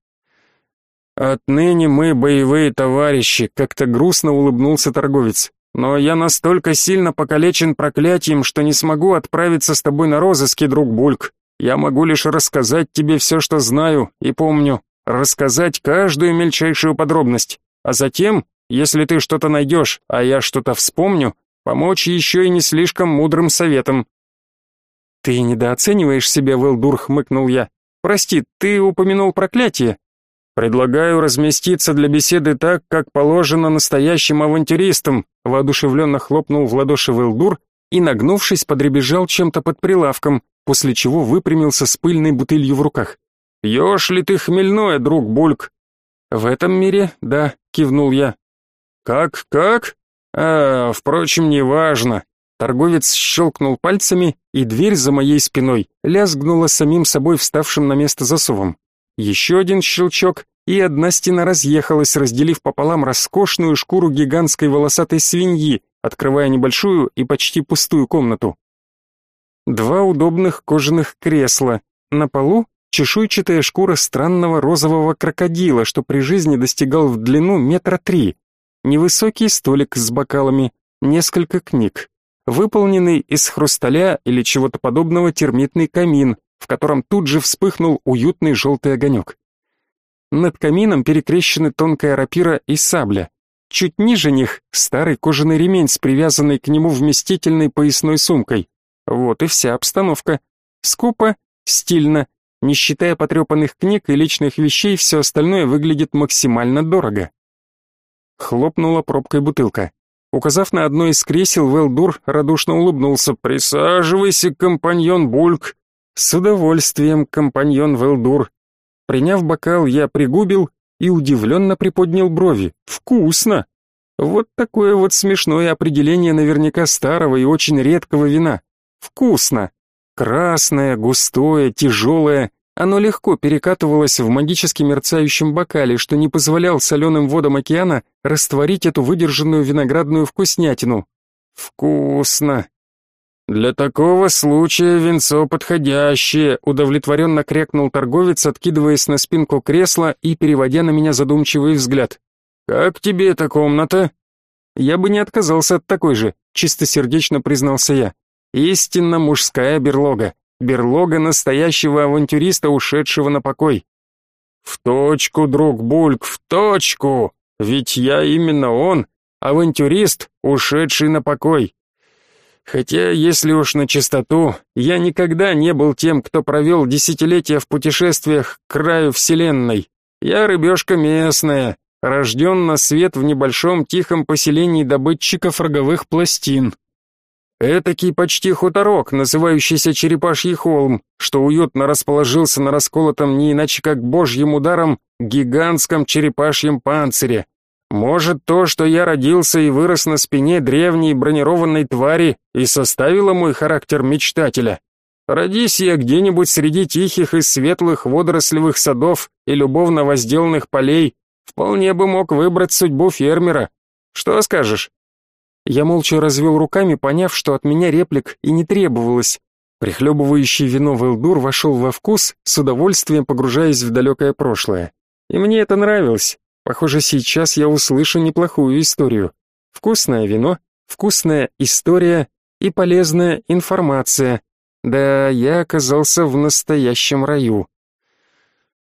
«Отныне мы боевые товарищи», — как-то грустно улыбнулся торговец. «Но я настолько сильно покалечен проклятием, что не смогу отправиться с тобой на розыски, друг Бульк. Я могу лишь рассказать тебе все, что знаю и помню, рассказать каждую мельчайшую подробность, а затем, если ты что-то найдешь, а я что-то вспомню, помочь еще и не слишком мудрым советом». «Ты недооцениваешь себя, Велдур», — хмыкнул я. «Прости, ты упомянул проклятие, Предлагаю разместиться для беседы так, как положено настоящим авантюристам, воодушевленно хлопнул в ладоши Велдур и, нагнувшись, подребезжал чем-то под прилавком, после чего выпрямился с пыльной бутылью в руках. «Ешь ли ты хмельное, друг Бульк?» «В этом мире, да», — кивнул я. «Как, как? А, впрочем, неважно». Торговец щелкнул пальцами, и дверь за моей спиной лязгнула самим собой вставшим на место засовом. Еще один щелчок, и одна стена разъехалась, разделив пополам роскошную шкуру гигантской волосатой свиньи, открывая небольшую и почти пустую комнату. Два удобных кожаных кресла. На полу чешуйчатая шкура странного розового крокодила, что при жизни достигал в длину метра три. Невысокий столик с бокалами, несколько книг. Выполненный из хрусталя или чего-то подобного термитный камин, в котором тут же вспыхнул уютный желтый огонек. Над камином перекрещены тонкая рапира и сабля. Чуть ниже них старый кожаный ремень с привязанной к нему вместительной поясной сумкой. Вот и вся обстановка. Скупо, стильно, не считая потрепанных книг и личных вещей, все остальное выглядит максимально дорого. Хлопнула пробкой бутылка. Указав на одно из кресел, Велдур радушно улыбнулся. «Присаживайся, компаньон Бульк. С удовольствием, компаньон Велдур. Приняв бокал, я пригубил и удивленно приподнял брови. Вкусно! Вот такое вот смешное определение наверняка старого и очень редкого вина. Вкусно! Красное, густое, тяжелое. Оно легко перекатывалось в магически мерцающем бокале, что не позволял соленым водам океана растворить эту выдержанную виноградную вкуснятину. Вкусно! «Для такого случая венцо подходящее», — удовлетворенно крякнул торговец, откидываясь на спинку кресла и переводя на меня задумчивый взгляд. «Как тебе эта комната?» «Я бы не отказался от такой же», — чистосердечно признался я. «Истинно мужская берлога. Берлога настоящего авантюриста, ушедшего на покой». «В точку, друг Бульк, в точку! Ведь я именно он, авантюрист, ушедший на покой. Хотя, если уж на чистоту, я никогда не был тем, кто провел десятилетия в путешествиях к краю вселенной. Я рыбешка местная, рожден на свет в небольшом тихом поселении добытчиков роговых пластин. Этакий почти хуторок, называющийся Черепаший холм, что уютно расположился на расколотом не иначе как божьим ударом гигантском черепашьем панцире. Может, то, что я родился и вырос на спине древней бронированной твари, и составило мой характер мечтателя. Родись я где-нибудь среди тихих и светлых водорослевых садов и любовно возделанных полей, вполне бы мог выбрать судьбу фермера. Что скажешь? Я молча развел руками, поняв, что от меня реплик и не требовалось. Прихлебывающий вино Велдур вошел во вкус, с удовольствием погружаясь в далекое прошлое. И мне это нравилось. Похоже, сейчас я услышу неплохую историю. Вкусное вино, вкусная история и полезная информация. Да, я оказался в настоящем раю.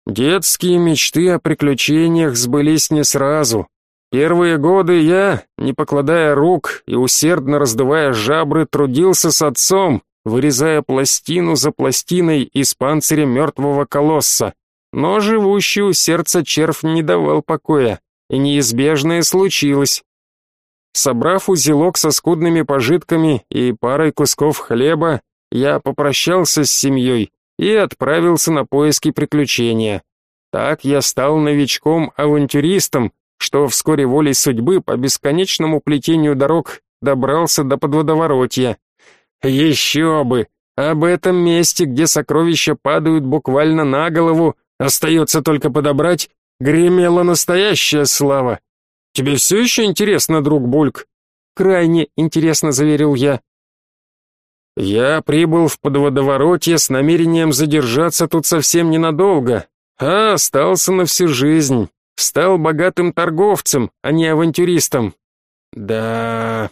Детские мечты о приключениях сбылись не сразу. Первые годы я, не покладая рук и усердно раздувая жабры, трудился с отцом, вырезая пластину за пластиной из панциря мертвого колосса. Но живущий у сердца червь не давал покоя, и неизбежное случилось. Собрав узелок со скудными пожитками и парой кусков хлеба, я попрощался с семьей и отправился на поиски приключения. Так я стал новичком-авантюристом, что вскоре волей судьбы по бесконечному плетению дорог добрался до подводоворотья. Еще бы! Об этом месте, где сокровища падают буквально на голову, остается только подобрать, гремела настоящая слава. Тебе все еще интересно, друг Бульк? Крайне интересно, заверил я. Я прибыл в подводоворотье с намерением задержаться тут совсем ненадолго, а остался на всю жизнь. Стал богатым торговцем, а не авантюристом. Да.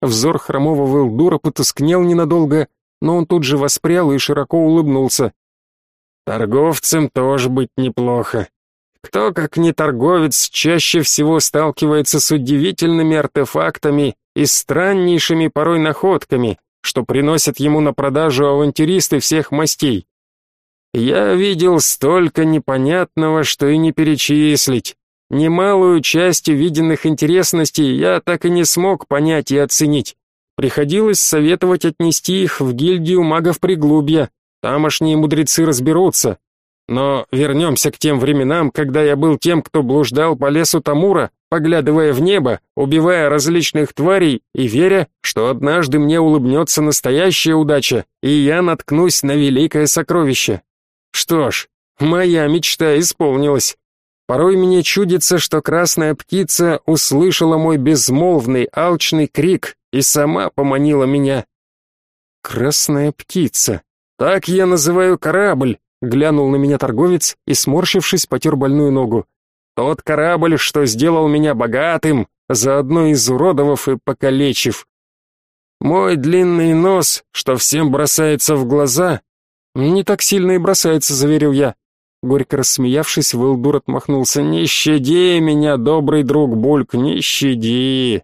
Взор хромого Вэлдура потускнел ненадолго, но он тут же воспрял и широко улыбнулся. Торговцем тоже быть неплохо. Кто, как не торговец, чаще всего сталкивается с удивительными артефактами и страннейшими порой находками, что приносят ему на продажу авантюристы всех мастей. Я видел столько непонятного, что и не перечислить. Немалую часть увиденных интересностей я так и не смог понять и оценить. Приходилось советовать отнести их в гильдию магов Приглубья. Тамошние мудрецы разберутся. Но вернемся к тем временам, когда я был тем, кто блуждал по лесу Тамура, поглядывая в небо, убивая различных тварей и веря, что однажды мне улыбнется настоящая удача, и я наткнусь на великое сокровище. Что ж, моя мечта исполнилась. Порой мне чудится, что красная птица услышала мой безмолвный, алчный крик и сама поманила меня. Красная птица. Так я называю корабль, глянул на меня торговец и, сморщившись, потер больную ногу. Тот корабль, что сделал меня богатым, заодно изуродовав и покалечив. Мой длинный нос, что всем бросается в глаза, «Не так сильно и бросается», — заверил я. Горько рассмеявшись, Вэлдур отмахнулся. «Не щади меня, добрый друг Бульк, не щади!»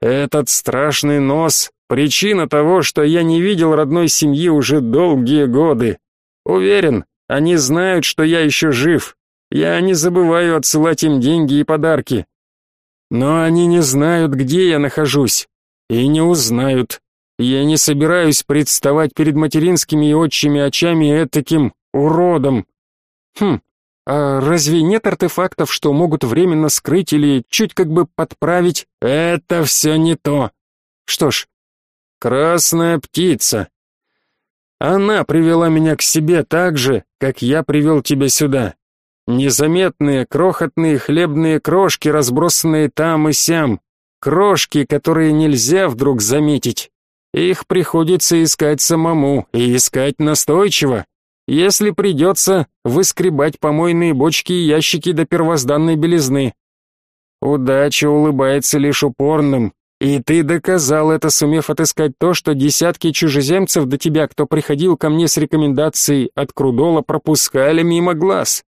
«Этот страшный нос — причина того, что я не видел родной семьи уже долгие годы. Уверен, они знают, что я еще жив. Я не забываю отсылать им деньги и подарки. Но они не знают, где я нахожусь, и не узнают. Я не собираюсь представать перед материнскими и отчими очами этаким уродом. Хм, а разве нет артефактов, что могут временно скрыть или чуть как бы подправить? Это все не то. Что ж, красная птица. Она привела меня к себе так же, как я привел тебя сюда. Незаметные, крохотные хлебные крошки, разбросанные там и сям. Крошки, которые нельзя вдруг заметить. Их приходится искать самому и искать настойчиво. Если придется, выскребать помойные бочки и ящики до первозданной белизны. Удача улыбается лишь упорным, и ты доказал это, сумев отыскать то, что десятки чужеземцев до тебя, кто приходил ко мне с рекомендацией от Крудола, пропускали мимо глаз.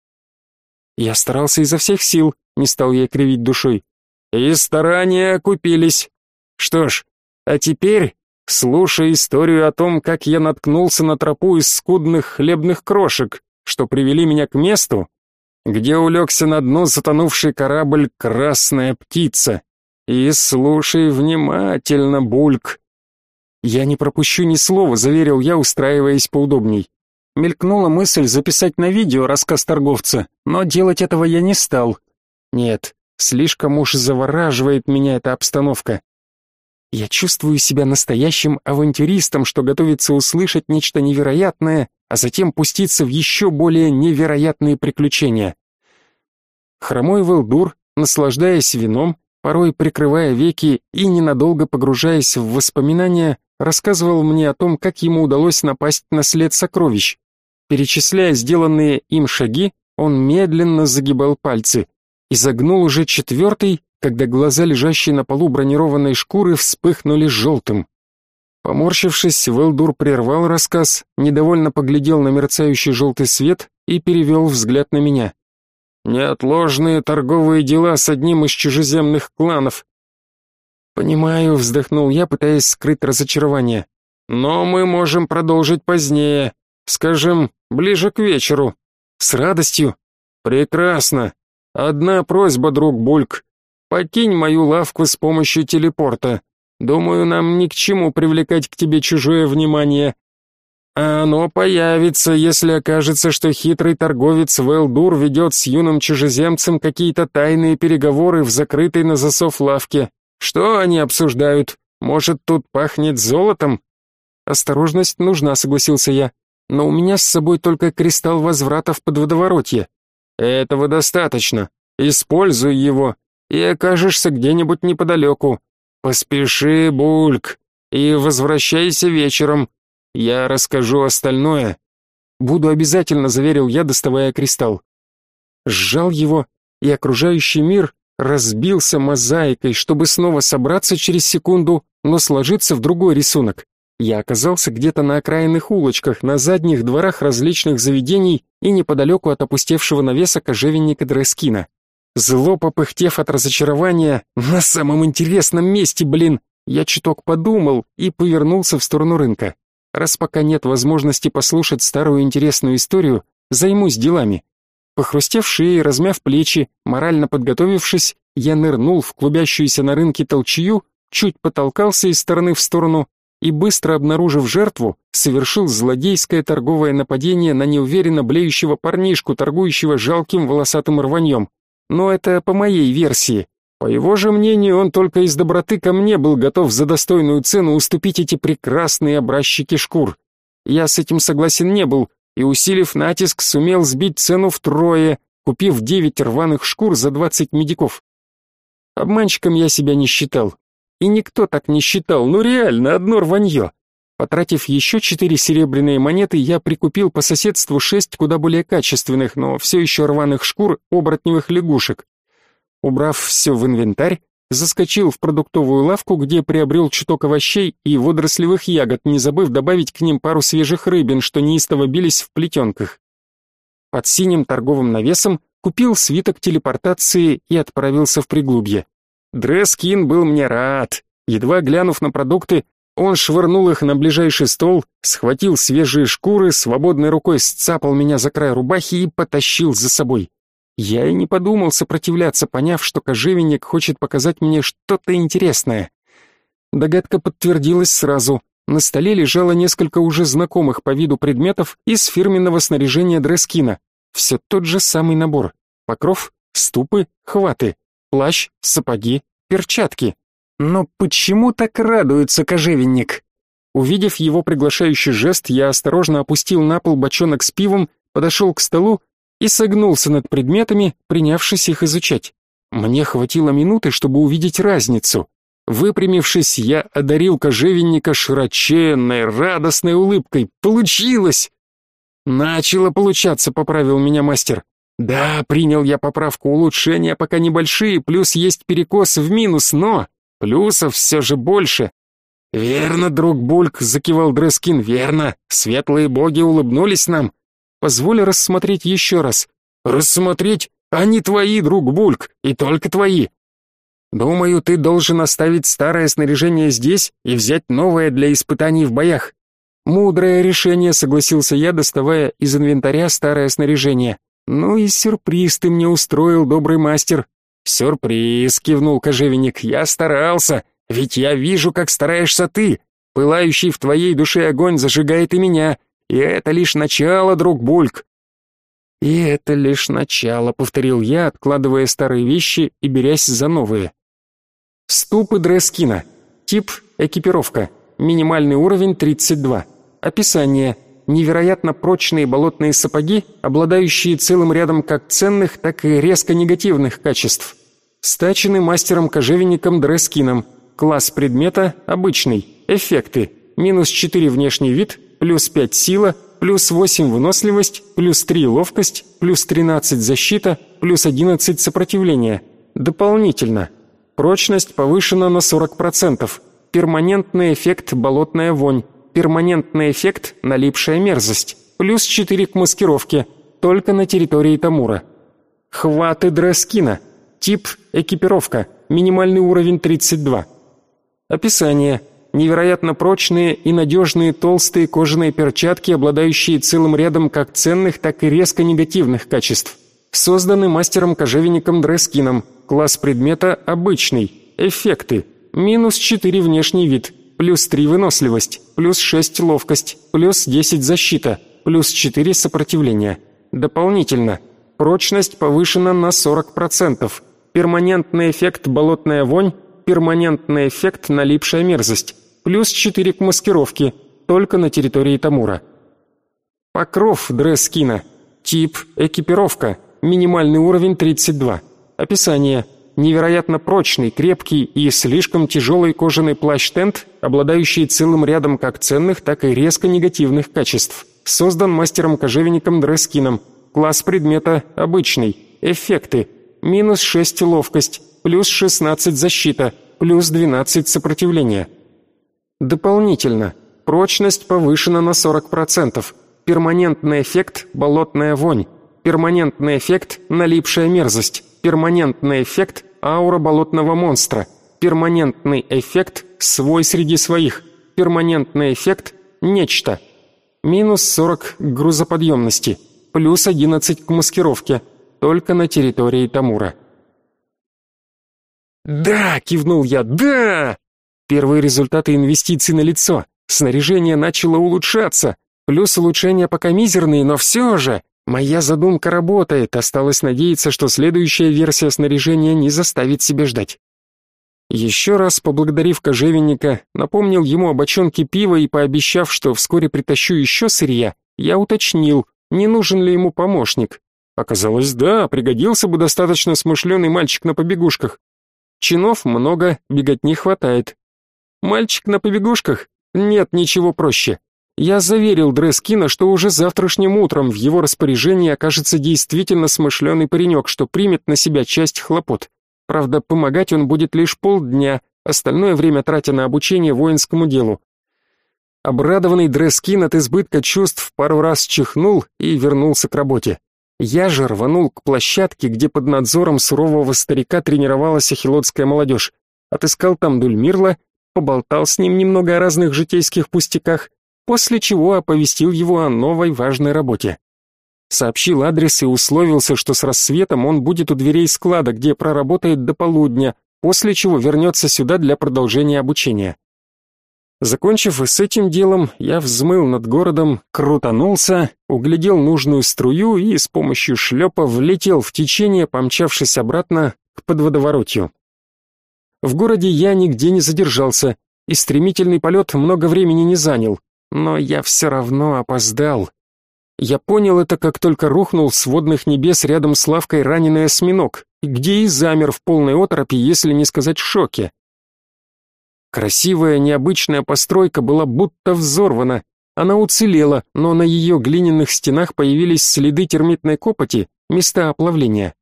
Я старался изо всех сил, не стал я кривить душой. И старания окупились. Что ж, а теперь слушая историю о том, как я наткнулся на тропу из скудных хлебных крошек, что привели меня к месту, где улегся на дно затонувший корабль «Красная птица». И слушай внимательно, Бульк. Я не пропущу ни слова, заверил я, устраиваясь поудобней. Мелькнула мысль записать на видео рассказ торговца, но делать этого я не стал. Нет, слишком уж завораживает меня эта обстановка. Я чувствую себя настоящим авантюристом, что готовится услышать нечто невероятное, а затем пуститься в еще более невероятные приключения. Хромой Велдур, наслаждаясь вином, порой прикрывая веки и ненадолго погружаясь в воспоминания, рассказывал мне о том, как ему удалось напасть на след сокровищ. Перечисляя сделанные им шаги, он медленно загибал пальцы и загнул уже четвертый, когда глаза, лежащие на полу бронированной шкуры, вспыхнули желтым. Поморщившись, Велдур прервал рассказ, недовольно поглядел на мерцающий желтый свет и перевел взгляд на меня. Неотложные торговые дела с одним из чужеземных кланов. Понимаю, вздохнул я, пытаясь скрыть разочарование. Но мы можем продолжить позднее, скажем, ближе к вечеру. С радостью. Прекрасно. Одна просьба, друг Бульк. Покинь мою лавку с помощью телепорта. Думаю, нам ни к чему привлекать к тебе чужое внимание. А оно появится, если окажется, что хитрый торговец Велдур ведет с юным чужеземцем какие-то тайные переговоры в закрытой на засов лавке. Что они обсуждают? Может, тут пахнет золотом? Осторожность нужна, согласился я. Но у меня с собой только кристалл возврата в подводоворотье. Этого достаточно. Используй его, и окажешься где-нибудь неподалеку. Поспеши, Бульк, и возвращайся вечером. Я расскажу остальное. Буду обязательно, заверил я, доставая кристалл. Сжал его, и окружающий мир разбился мозаикой, чтобы снова собраться через секунду, но сложиться в другой рисунок. Я оказался где-то на окраинных улочках, на задних дворах различных заведений и неподалеку от опустевшего навеса кожевенника Дрескина. Зло попыхтев от разочарования, на самом интересном месте, блин, я чуток подумал и повернулся в сторону рынка. Раз пока нет возможности послушать старую интересную историю, займусь делами. Похрустев шеей, размяв плечи, морально подготовившись, я нырнул в клубящуюся на рынке толчью, чуть потолкался из стороны в сторону и, быстро обнаружив жертву, совершил злодейское торговое нападение на неуверенно блеющего парнишку, торгующего жалким волосатым рваньем. Но это по моей версии. По его же мнению, он только из доброты ко мне был готов за достойную цену уступить эти прекрасные образчики шкур. Я с этим согласен не был, и, усилив натиск, сумел сбить цену втрое, купив девять рваных шкур за двадцать медиков. Обманщиком я себя не считал. И никто так не считал, ну реально, одно рванье. Потратив еще четыре серебряные монеты, я прикупил по соседству шесть куда более качественных, но все еще рваных шкур оборотневых лягушек. Убрав все в инвентарь, заскочил в продуктовую лавку, где приобрел чуток овощей и водорослевых ягод, не забыв добавить к ним пару свежих рыбин, что неистово бились в плетенках. Под синим торговым навесом купил свиток телепортации и отправился в приглубье. Дрескин был мне рад. Едва глянув на продукты, он швырнул их на ближайший стол, схватил свежие шкуры, свободной рукой сцапал меня за край рубахи и потащил за собой. Я и не подумал сопротивляться, поняв, что кожевенник хочет показать мне что-то интересное. Догадка подтвердилась сразу. На столе лежало несколько уже знакомых по виду предметов из фирменного снаряжения Дрескина. Все тот же самый набор. Покров, ступы, хваты, плащ, сапоги, перчатки. Но почему так радуется кожевенник? Увидев его приглашающий жест, я осторожно опустил на пол бочонок с пивом, подошел к столу и согнулся над предметами, принявшись их изучать. Мне хватило минуты, чтобы увидеть разницу. Выпрямившись, я одарил кожевенника широченной, радостной улыбкой. Получилось! Начало получаться, поправил меня мастер. Да, принял я поправку, улучшения пока небольшие, плюс есть перекос в минус, но плюсов все же больше. Верно, друг Бульк, закивал Дрескин, верно. Светлые боги улыбнулись нам. Позволь рассмотреть еще раз. Рассмотреть? Они твои, друг Бульк, и только твои. Думаю, ты должен оставить старое снаряжение здесь и взять новое для испытаний в боях. Мудрое решение, согласился я, доставая из инвентаря старое снаряжение. Ну и сюрприз ты мне устроил, добрый мастер. Сюрприз, кивнул кожевенник. Я старался, ведь я вижу, как стараешься ты. Пылающий в твоей душе огонь зажигает и меня, и это лишь начало, друг Бульк. И это лишь начало, повторил я, откладывая старые вещи и берясь за новые. Ступы Дрескина. Тип экипировка. Минимальный уровень 32. Описание. Невероятно прочные болотные сапоги, обладающие целым рядом как ценных, так и резко негативных качеств. Стачены мастером-кожевенником Дрескином. Класс предмета обычный. Эффекты. Минус 4 внешний вид, плюс 5 сила, плюс 8 выносливость, плюс 3 ловкость, плюс 13 защита, плюс 11 сопротивление. Дополнительно. Прочность повышена на 40%. Перманентный эффект болотная вонь. Перманентный эффект налипшая мерзость. Плюс 4 к маскировке. Только на территории Тамура. Хваты дресскина. Тип экипировка. Минимальный уровень 32. Описание. Невероятно прочные и надежные толстые кожаные перчатки, обладающие целым рядом как ценных, так и резко негативных качеств. Созданы мастером-кожевенником Дрескином. Класс предмета обычный. Эффекты. Минус 4 внешний вид. Плюс 3 выносливость. Плюс 6 ловкость. Плюс 10 защита. Плюс 4 сопротивление. Дополнительно. Прочность повышена на 40%. Перманентный эффект болотная вонь. Перманентный эффект налипшая мерзость. Плюс 4 к маскировке. Только на территории Тамура. Покров дресс-скина. Тип экипировка. Минимальный уровень 32. Описание. Невероятно прочный, крепкий и слишком тяжелый кожаный плащ-тент, обладающий целым рядом как ценных, так и резко негативных качеств. Создан мастером-кожевенником Дрескином. Класс предмета обычный. Эффекты. Минус 6 ловкость, плюс 16 защита, плюс 12 сопротивление. Дополнительно. Прочность повышена на 40%. Перманентный эффект болотная вонь. Перманентный эффект налипшая мерзость. Перманентный эффект аура болотного монстра. Перманентный эффект свой среди своих. Перманентный эффект нечто. Минус 40 к грузоподъемности. Плюс 11 к маскировке. Только на территории Тамура. «Да!» — кивнул я. «Да!» Первые результаты инвестиций на лицо. Снаряжение начало улучшаться. Плюс улучшения пока мизерные, но все же. Моя задумка работает, осталось надеяться, что следующая версия снаряжения не заставит себя ждать. Еще раз поблагодарив кожевенника, напомнил ему о бочонке пива и пообещав, что вскоре притащу еще сырья, я уточнил, не нужен ли ему помощник. Оказалось, да, пригодился бы достаточно смышленый мальчик на побегушках. Чинов много, бегать не хватает. Мальчик на побегушках? Нет ничего проще. Я заверил Дрескина, что уже завтрашним утром в его распоряжении окажется действительно смышленый паренек, что примет на себя часть хлопот. Правда, помогать он будет лишь полдня, остальное время тратя на обучение воинскому делу. Обрадованный Дрескин от избытка чувств пару раз чихнул и вернулся к работе. Я же рванул к площадке, где под надзором сурового старика тренировалась ахилотская молодежь. Отыскал там Дульмирла, поболтал с ним немного о разных житейских пустяках, после чего оповестил его о новой важной работе. Сообщил адрес и условился, что с рассветом он будет у дверей склада, где проработает до полудня, после чего вернется сюда для продолжения обучения. Закончив с этим делом, я взмыл над городом, крутанулся, углядел нужную струю и с помощью шлепа влетел в течение, помчавшись обратно к подводоворотью. В городе я нигде не задержался, и стремительный полет много времени не занял но я все равно опоздал. Я понял это, как только рухнул с водных небес рядом с лавкой раненый осьминог, где и замер в полной оторопи, если не сказать шоке. Красивая, необычная постройка была будто взорвана. Она уцелела, но на ее глиняных стенах появились следы термитной копоти, места оплавления.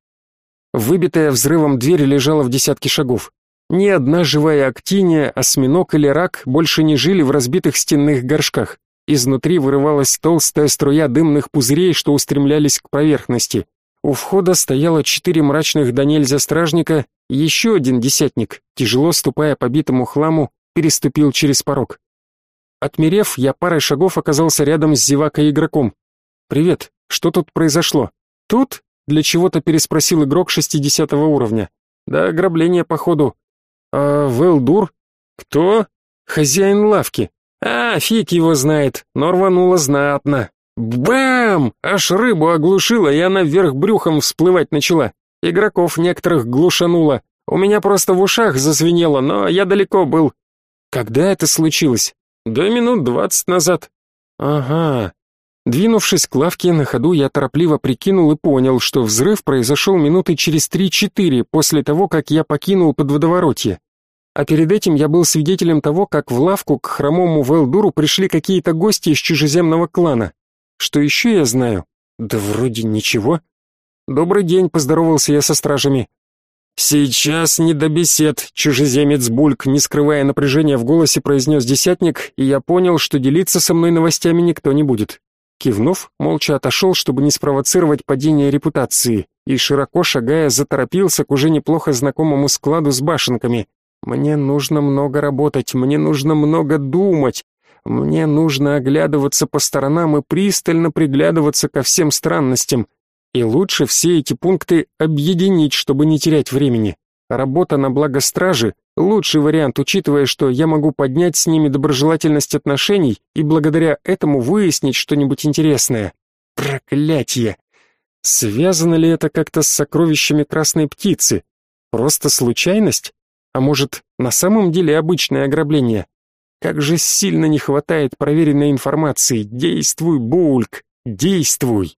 Выбитая взрывом дверь лежала в десятке шагов. Ни одна живая актиния, осьминог или рак больше не жили в разбитых стенных горшках. Изнутри вырывалась толстая струя дымных пузырей, что устремлялись к поверхности. У входа стояло четыре мрачных до стражника, еще один десятник, тяжело ступая по битому хламу, переступил через порог. Отмерев, я парой шагов оказался рядом с зевакой-игроком. «Привет, что тут произошло?» «Тут?» — для чего-то переспросил игрок шестидесятого уровня. «Да ограбление, походу. «А Велдур? Кто?» «Хозяин лавки. А, фиг его знает, но рвануло знатно. Бам! Аж рыбу оглушила, и она вверх брюхом всплывать начала. Игроков некоторых глушануло. У меня просто в ушах зазвенело, но я далеко был. Когда это случилось? Да минут двадцать назад. Ага. Двинувшись к лавке на ходу, я торопливо прикинул и понял, что взрыв произошел минуты через три-четыре после того, как я покинул подводоворотье. А перед этим я был свидетелем того, как в лавку к хромому Велдуру пришли какие-то гости из чужеземного клана. Что еще я знаю? Да вроде ничего. Добрый день, поздоровался я со стражами. Сейчас не до бесед, чужеземец Бульк, не скрывая напряжения в голосе, произнес десятник, и я понял, что делиться со мной новостями никто не будет. Кивнув, молча отошел, чтобы не спровоцировать падение репутации, и, широко шагая, заторопился к уже неплохо знакомому складу с башенками. «Мне нужно много работать, мне нужно много думать, мне нужно оглядываться по сторонам и пристально приглядываться ко всем странностям. И лучше все эти пункты объединить, чтобы не терять времени. Работа на благо стражи — лучший вариант, учитывая, что я могу поднять с ними доброжелательность отношений и благодаря этому выяснить что-нибудь интересное. Проклятье! Связано ли это как-то с сокровищами красной птицы? Просто случайность? А может, на самом деле обычное ограбление? Как же сильно не хватает проверенной информации. Действуй, Бульк, действуй!